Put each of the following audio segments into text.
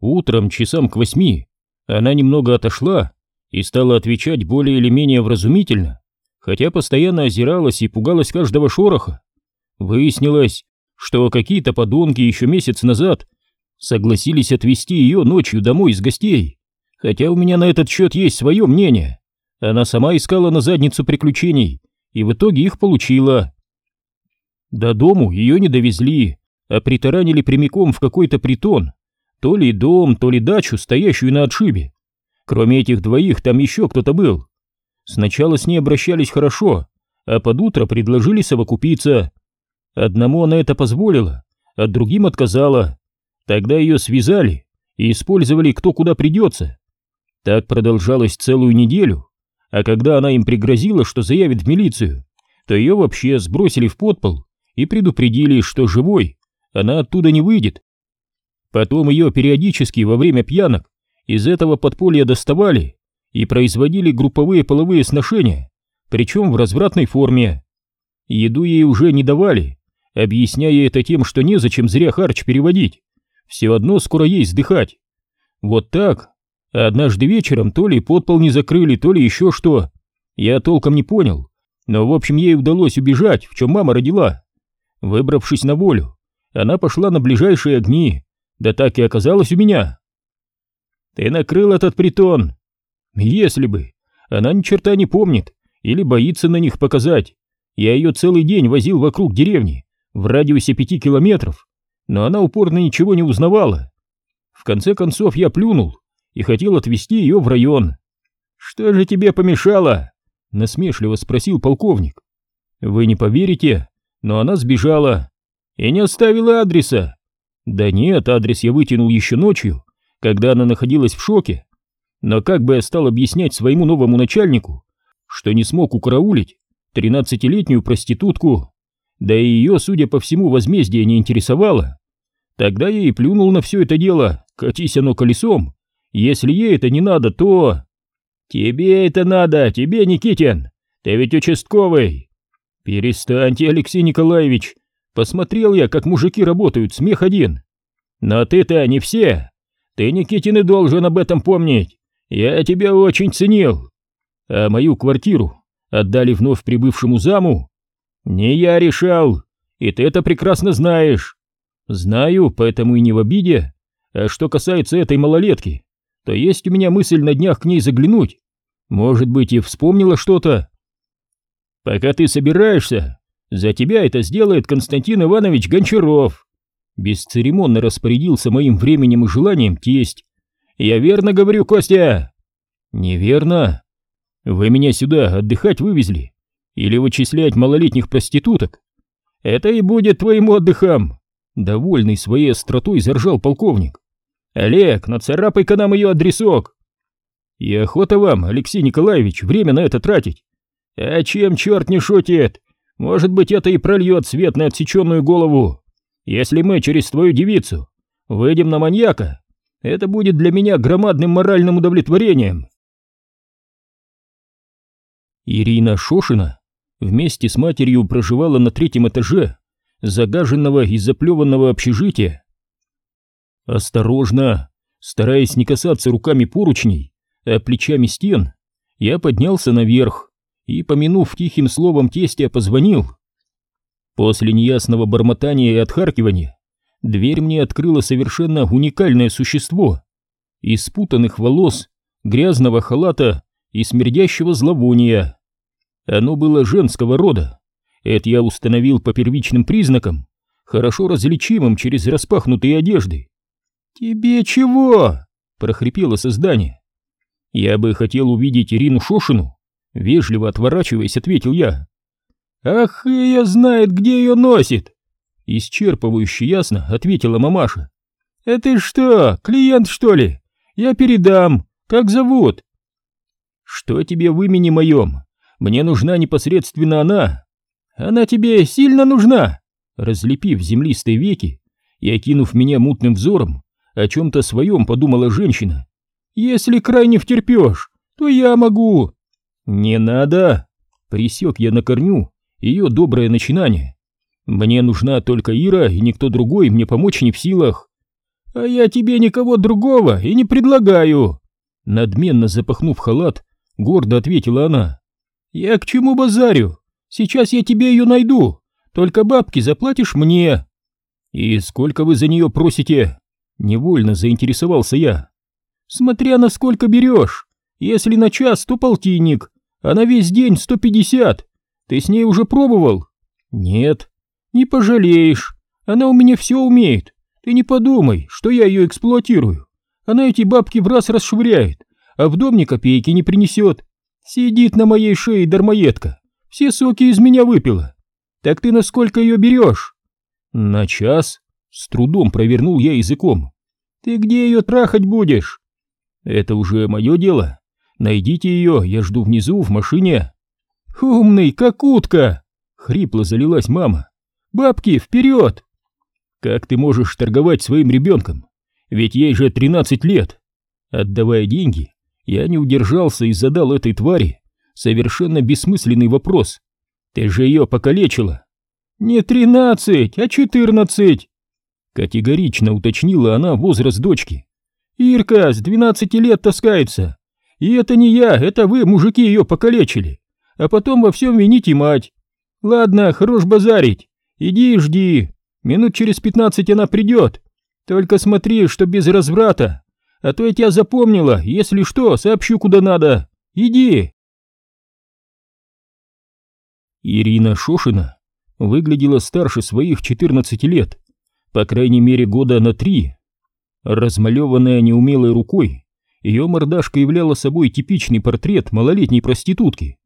Утром, часам к восьми, она немного отошла и стала отвечать более или менее вразумительно, хотя постоянно озиралась и пугалась каждого шороха. Выяснилось, что какие-то подонки еще месяц назад согласились отвезти ее ночью домой из гостей, хотя у меня на этот счет есть свое мнение. Она сама искала на задницу приключений и в итоге их получила. До дому ее не довезли, а притаранили прямиком в какой-то притон, то ли дом, то ли дачу, стоящую на отшибе. Кроме этих двоих там еще кто-то был. Сначала с ней обращались хорошо, а под утро предложили совокупиться. Одному она это позволила, а другим отказала. Тогда ее связали и использовали кто куда придется. Так продолжалось целую неделю, а когда она им пригрозила, что заявит в милицию, то ее вообще сбросили в подпол и предупредили, что живой она оттуда не выйдет. Потом ее периодически во время пьянок из этого подполья доставали и производили групповые половые сношения, причем в развратной форме. Еду ей уже не давали, объясняя это тем, что незачем зря харч переводить, все одно скоро ей сдыхать. Вот так. Однажды вечером то ли подпол не закрыли, то ли еще что. Я толком не понял, но в общем ей удалось убежать, в чем мама родила. Выбравшись на волю, она пошла на ближайшие огни, да так и оказалась у меня. Ты накрыл этот притон. Если бы. Она ни черта не помнит или боится на них показать. Я ее целый день возил вокруг деревни, в радиусе пяти километров, но она упорно ничего не узнавала. В конце концов я плюнул и хотел отвезти ее в район. «Что же тебе помешало?» — насмешливо спросил полковник. «Вы не поверите, но она сбежала и не оставила адреса. Да нет, адрес я вытянул еще ночью, когда она находилась в шоке. Но как бы я стал объяснять своему новому начальнику, что не смог укараулить тринадцатилетнюю проститутку, да и ее, судя по всему, возмездие не интересовало. Тогда я и плюнул на все это дело, катись оно колесом. Если ей это не надо, то... Тебе это надо, тебе, Никитин, ты ведь участковый. Перестаньте, Алексей Николаевич, Посмотрел я, как мужики работают, смех один. Но ты-то не все. Ты, Никитин, и должен об этом помнить. Я тебя очень ценил. А мою квартиру отдали вновь прибывшему заму? Не я решал, и ты это прекрасно знаешь. Знаю, поэтому и не в обиде. А что касается этой малолетки, то есть у меня мысль на днях к ней заглянуть. Может быть, и вспомнила что-то. Пока ты собираешься, за тебя это сделает Константин Иванович Гончаров. Бесцеремонно распорядился моим временем и желанием тесть. Я верно говорю, Костя? Неверно. Вы меня сюда отдыхать вывезли? Или вычислять малолетних проституток? Это и будет твоим отдыхом. Довольный своей остротой заржал полковник. Олег, нацарапай-ка нам ее адресок. И охота вам, Алексей Николаевич, время на это тратить. А чем черт не шутит? Может быть, это и прольет свет на отсеченную голову. Если мы через твою девицу выйдем на маньяка, это будет для меня громадным моральным удовлетворением. Ирина Шошина вместе с матерью проживала на третьем этаже загаженного и заплеванного общежития. Осторожно, стараясь не касаться руками поручней, а плечами стен, я поднялся наверх и, помянув тихим словом тестя, позвонил. После неясного бормотания и отхаркивания дверь мне открыло совершенно уникальное существо. Из спутанных волос, грязного халата и смердящего зловония. Оно было женского рода. Это я установил по первичным признакам, хорошо различимым через распахнутые одежды. «Тебе чего?» — прохрипело создание. «Я бы хотел увидеть Ирину Шошину, Вежливо отворачиваясь, ответил я. «Ах, ее знает, где ее носит!» Исчерпывающе ясно ответила мамаша. «Это что, клиент, что ли? Я передам. Как зовут?» «Что тебе в имени моем? Мне нужна непосредственно она. Она тебе сильно нужна?» Разлепив землистые веки и окинув меня мутным взором, о чем-то своем подумала женщина. «Если крайне втерпешь, то я могу. «Не надо!» — присек я на корню ее доброе начинание. «Мне нужна только Ира, и никто другой мне помочь не в силах». «А я тебе никого другого и не предлагаю!» Надменно запахнув халат, гордо ответила она. «Я к чему базарю? Сейчас я тебе ее найду, только бабки заплатишь мне!» «И сколько вы за нее просите?» Невольно заинтересовался я. «Смотря на сколько берешь. Если на час, то полтинник, а на весь день сто пятьдесят. Ты с ней уже пробовал?» «Нет». «Не пожалеешь. Она у меня все умеет. Ты не подумай, что я ее эксплуатирую. Она эти бабки в раз расшвыряет, а в дом ни копейки не принесет. Сидит на моей шее дармоедка. Все соки из меня выпила. Так ты на сколько ее берешь?» «На час?» С трудом провернул я языком. «Ты где ее трахать будешь?» «Это уже мое дело. Найдите ее, я жду внизу в машине». «Умный, как утка!» — хрипло залилась мама. «Бабки, вперед!» «Как ты можешь торговать своим ребенком? Ведь ей же тринадцать лет!» Отдавая деньги, я не удержался и задал этой твари совершенно бессмысленный вопрос. «Ты же ее покалечила!» «Не тринадцать, а четырнадцать!» Категорично уточнила она возраст дочки. «Ирка с двенадцати лет таскается. И это не я, это вы, мужики, ее покалечили. А потом во всем вините мать. Ладно, хорош базарить. Иди и жди. Минут через пятнадцать она придет. Только смотри, что без разврата. А то я тебя запомнила, если что, сообщу куда надо. Иди!» Ирина Шошина выглядела старше своих 14 лет, по крайней мере года на три. Размалеванная неумелой рукой, ее мордашка являла собой типичный портрет малолетней проститутки.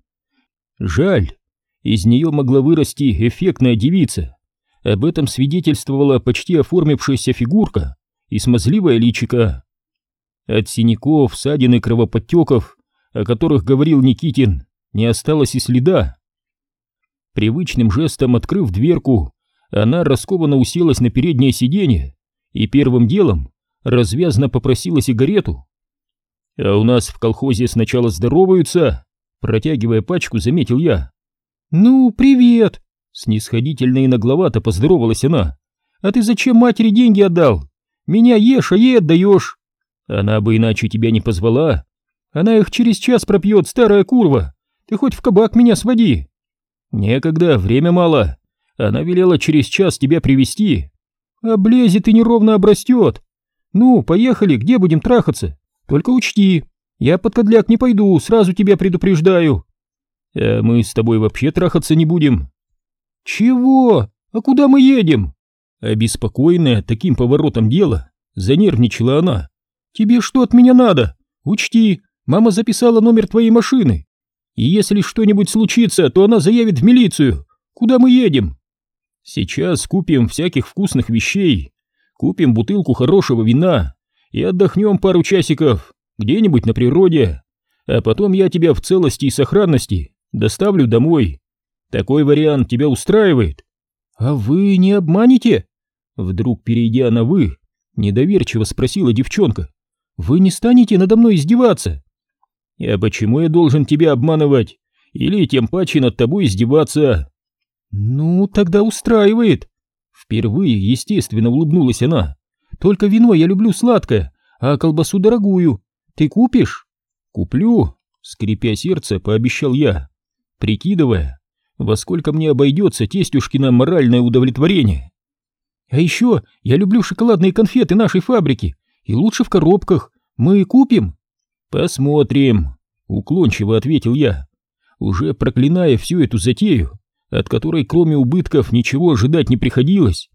Жаль, из нее могла вырасти эффектная девица. Об этом свидетельствовала почти оформившаяся фигурка и смазливая личика. От синяков, ссадин и кровоподтеков, о которых говорил Никитин, не осталось и следа. Привычным жестом открыв дверку, она раскованно уселась на переднее сиденье и первым делом развязно попросила сигарету. «А у нас в колхозе сначала здороваются», протягивая пачку, заметил я. «Ну, привет!» Снисходительно и нагловато поздоровалась она. «А ты зачем матери деньги отдал? Меня ешь, а ей отдаешь!» «Она бы иначе тебя не позвала. Она их через час пропьет, старая курва. Ты хоть в кабак меня своди!» «Некогда, время мало. Она велела через час тебя привести. Облезет и неровно обрастет. Ну, поехали, где будем трахаться? Только учти, я под кадляк не пойду, сразу тебя предупреждаю». «А мы с тобой вообще трахаться не будем». «Чего? А куда мы едем?» Обеспокоенная таким поворотом дела, занервничала она. «Тебе что от меня надо? Учти, мама записала номер твоей машины. И если что-нибудь случится, то она заявит в милицию. Куда мы едем? Сейчас купим всяких вкусных вещей, купим бутылку хорошего вина и отдохнем пару часиков где-нибудь на природе, а потом я тебя в целости и сохранности доставлю домой. Такой вариант тебя устраивает? А вы не обманете? Вдруг, перейдя на «вы», недоверчиво спросила девчонка. Вы не станете надо мной издеваться? А почему я должен тебя обманывать? Или тем паче над тобой издеваться? Ну, тогда устраивает. Впервые, естественно, улыбнулась она. Только вино я люблю сладкое, а колбасу дорогую. Ты купишь? Куплю, скрипя сердце, пообещал я, прикидывая, во сколько мне обойдется тестюшкино моральное удовлетворение. А еще я люблю шоколадные конфеты нашей фабрики, и лучше в коробках. Мы купим? «Посмотрим», — уклончиво ответил я, уже проклиная всю эту затею, от которой кроме убытков ничего ожидать не приходилось.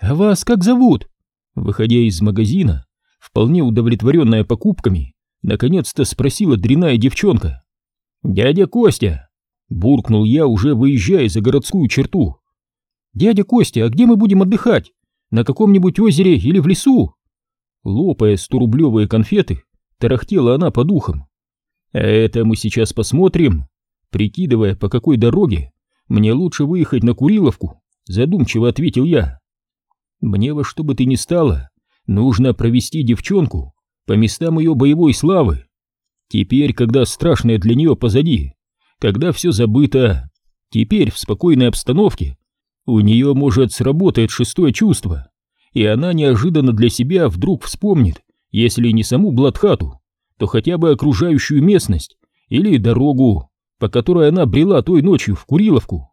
«А вас как зовут?» Выходя из магазина, вполне удовлетворенная покупками, наконец-то спросила дряная девчонка. «Дядя Костя!» — буркнул я, уже выезжая за городскую черту. «Дядя Костя, а где мы будем отдыхать? На каком-нибудь озере или в лесу?» Лопая сторублевые конфеты, тарахтела она по духам. «А это мы сейчас посмотрим», прикидывая, по какой дороге мне лучше выехать на Куриловку, задумчиво ответил я. «Мне во что бы ты ни стало, нужно провести девчонку по местам ее боевой славы. Теперь, когда страшное для нее позади, когда все забыто, теперь в спокойной обстановке у нее может сработать шестое чувство, и она неожиданно для себя вдруг вспомнит, если не саму Бладхату, то хотя бы окружающую местность или дорогу, по которой она брела той ночью в Куриловку.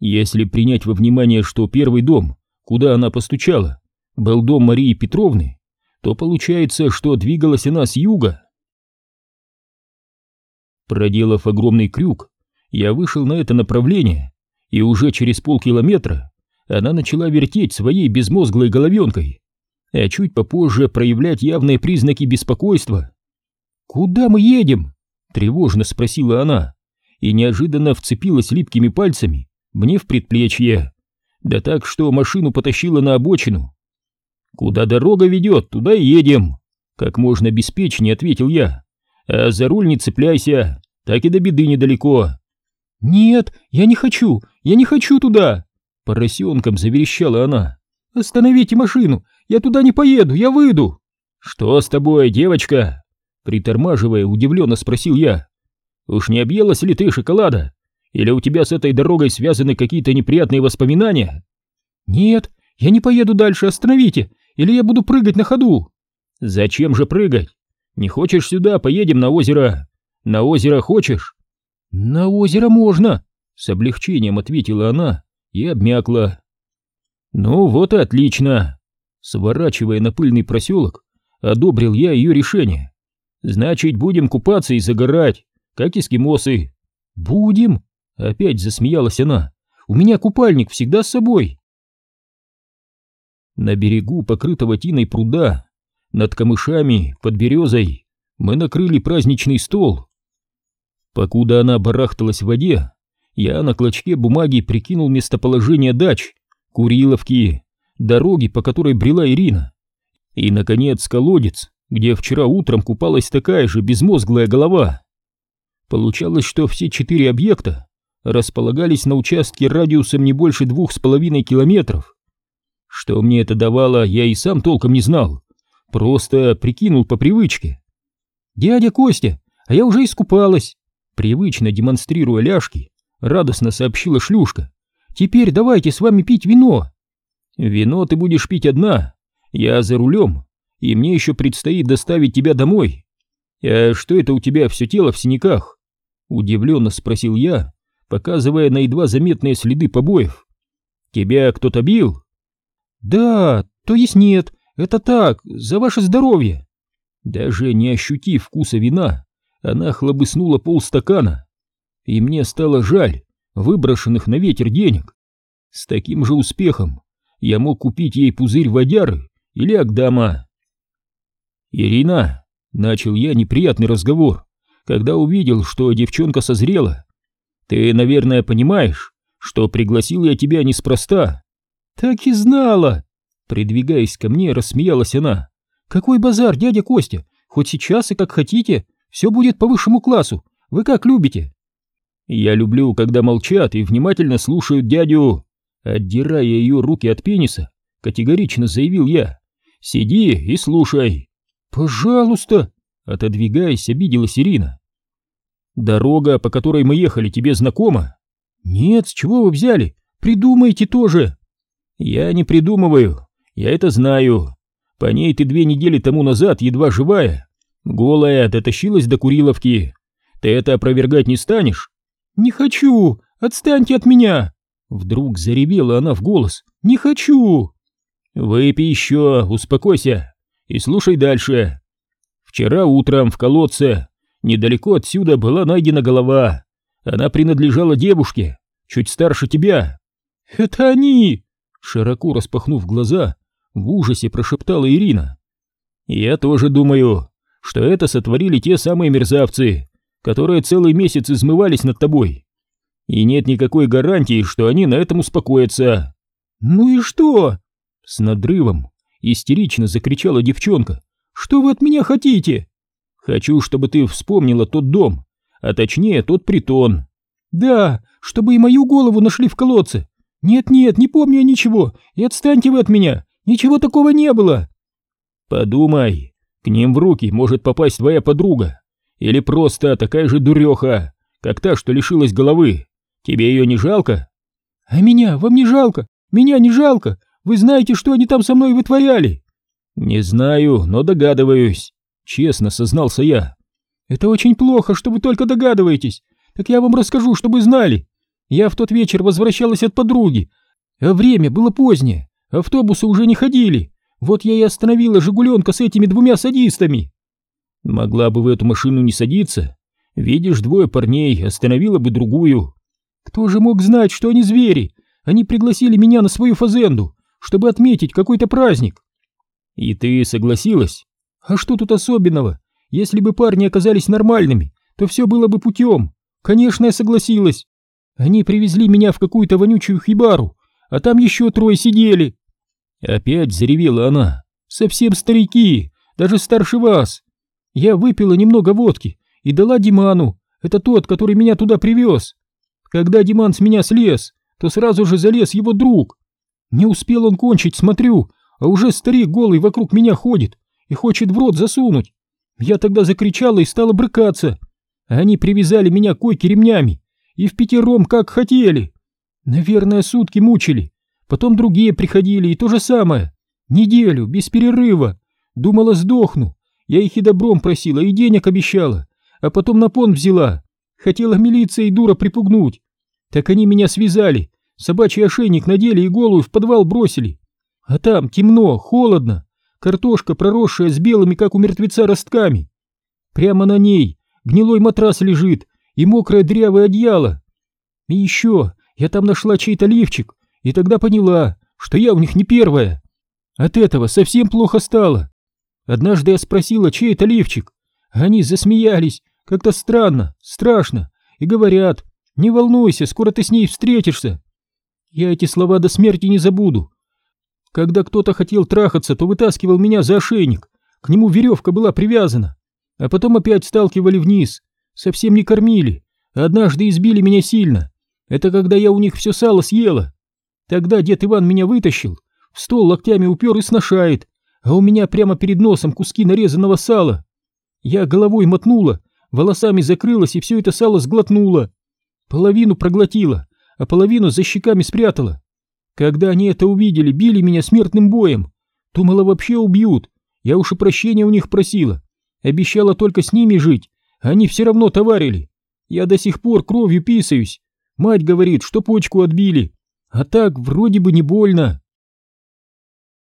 Если принять во внимание, что первый дом, куда она постучала, был дом Марии Петровны, то получается, что двигалась она с юга. Проделав огромный крюк, я вышел на это направление, и уже через полкилометра она начала вертеть своей безмозглой головенкой, а чуть попозже проявлять явные признаки беспокойства. «Куда мы едем?» — тревожно спросила она, и неожиданно вцепилась липкими пальцами мне в предплечье, да так, что машину потащила на обочину. «Куда дорога ведет, туда и едем», — как можно беспечнее ответил я. «А за руль не цепляйся, так и до беды недалеко». «Нет, я не хочу, я не хочу туда!» Поросенком заверещала она. «Остановите машину, я туда не поеду, я выйду!» «Что с тобой, девочка?» Притормаживая, удивленно спросил я. «Уж не объелась ли ты шоколада? Или у тебя с этой дорогой связаны какие-то неприятные воспоминания?» «Нет, я не поеду дальше, остановите, или я буду прыгать на ходу!» «Зачем же прыгать? Не хочешь сюда, поедем на озеро. На озеро хочешь?» «На озеро можно!» — с облегчением ответила она и обмякла. «Ну вот и отлично!» Сворачивая на пыльный проселок, одобрил я ее решение. «Значит, будем купаться и загорать, как эскимосы». «Будем?» — опять засмеялась она. «У меня купальник всегда с собой». На берегу покрытого тиной пруда, над камышами, под березой, мы накрыли праздничный стол. Покуда она барахталась в воде, я на клочке бумаги прикинул местоположение дач, Куриловки, дороги, по которой брела Ирина, и, наконец, колодец, где вчера утром купалась такая же безмозглая голова. Получалось, что все четыре объекта располагались на участке радиусом не больше двух с половиной километров. Что мне это давало, я и сам толком не знал, просто прикинул по привычке. «Дядя Костя, а я уже искупалась!» Привычно демонстрируя ляжки, радостно сообщила шлюшка. «Теперь давайте с вами пить вино!» «Вино ты будешь пить одна, я за рулем, и мне еще предстоит доставить тебя домой. А что это у тебя все тело в синяках?» Удивленно спросил я, показывая на едва заметные следы побоев. «Тебя кто-то бил?» «Да, то есть нет, это так, за ваше здоровье!» Даже не ощутив вкуса вина, она хлобыснула полстакана, и мне стало жаль выброшенных на ветер денег. С таким же успехом я мог купить ей пузырь водяры или агдама. «Ирина», — начал я неприятный разговор, когда увидел, что девчонка созрела. «Ты, наверное, понимаешь, что пригласил я тебя неспроста». «Так и знала!» Придвигаясь ко мне, рассмеялась она. «Какой базар, дядя Костя? Хоть сейчас и как хотите, все будет по высшему классу. Вы как любите?» «Я люблю, когда молчат и внимательно слушают дядю». Отдирая ее руки от пениса, категорично заявил я. «Сиди и слушай». «Пожалуйста!» Отодвигаясь, обиделась Ирина. «Дорога, по которой мы ехали, тебе знакома?» «Нет, с чего вы взяли? Придумайте тоже!» «Я не придумываю, я это знаю. По ней ты две недели тому назад едва живая, Голая дотащилась до Куриловки. Ты это опровергать не станешь? Не хочу! Отстаньте от меня! Вдруг заревела она в голос. Не хочу! Выпей еще, успокойся и слушай дальше. Вчера утром в колодце недалеко отсюда была найдена голова. Она принадлежала девушке, чуть старше тебя. Это они! Широко распахнув глаза, в ужасе прошептала Ирина. Я тоже думаю, что это сотворили те самые мерзавцы, которые целый месяц измывались над тобой. И нет никакой гарантии, что они на этом успокоятся. Ну и что? С надрывом истерично закричала девчонка. Что вы от меня хотите? Хочу, чтобы ты вспомнила тот дом, а точнее тот притон. Да, чтобы и мою голову нашли в колодце. Нет-нет, не помню я ничего, и отстаньте вы от меня, ничего такого не было. Подумай, к ним в руки может попасть твоя подруга. Или просто такая же дуреха, как та, что лишилась головы. Тебе ее не жалко? А меня вам не жалко? Меня не жалко? Вы знаете, что они там со мной вытворяли?» «Не знаю, но догадываюсь», — честно сознался я. «Это очень плохо, что вы только догадываетесь. Так я вам расскажу, чтобы знали. Я в тот вечер возвращалась от подруги, а время было позднее, автобусы уже не ходили. Вот я и остановила «Жигуленка» с этими двумя садистами. Могла бы в эту машину не садиться. Видишь, двое парней, остановила бы другую. Кто же мог знать, что они звери? Они пригласили меня на свою фазенду, чтобы отметить какой-то праздник. И ты согласилась? А что тут особенного? Если бы парни оказались нормальными, то все было бы путем. Конечно, я согласилась. Они привезли меня в какую-то вонючую хибару, а там еще трое сидели. Опять заревела она. Совсем старики, даже старше вас. Я выпила немного водки и дала Диману, это тот, который меня туда привез. Когда Диман с меня слез, то сразу же залез его друг. Не успел он кончить, смотрю, а уже старик голый вокруг меня ходит и хочет в рот засунуть. Я тогда закричала и стала брыкаться. Они привязали меня к койке ремнями и в пятером как хотели. Наверное, сутки мучили. Потом другие приходили и то же самое. Неделю, без перерыва. Думала, сдохну. Я их и добром просила, и денег обещала. А потом на понт взяла. Хотела милиция и дура припугнуть. Так они меня связали, собачий ошейник надели и голову в подвал бросили. А там темно, холодно, картошка, проросшая с белыми, как у мертвеца, ростками. Прямо на ней гнилой матрас лежит и мокрое дрявое одеяло. И еще я там нашла чей-то лифчик, и тогда поняла, что я у них не первая. От этого совсем плохо стало. Однажды я спросила, чей это лифчик. Они засмеялись, как-то странно, страшно, и говорят, не волнуйся, скоро ты с ней встретишься. Я эти слова до смерти не забуду. Когда кто-то хотел трахаться, то вытаскивал меня за ошейник, к нему веревка была привязана, а потом опять сталкивали вниз, совсем не кормили, однажды избили меня сильно, это когда я у них все сало съела. Тогда дед Иван меня вытащил, в стол локтями упер и сношает, а у меня прямо перед носом куски нарезанного сала. Я головой мотнула, волосами закрылась и все это сало сглотнула. Половину проглотила, а половину за щеками спрятала. Когда они это увидели, били меня смертным боем. Думала, вообще убьют. Я уж и прощения у них просила. Обещала только с ними жить, они все равно товарили. Я до сих пор кровью писаюсь. Мать говорит, что почку отбили. А так вроде бы не больно.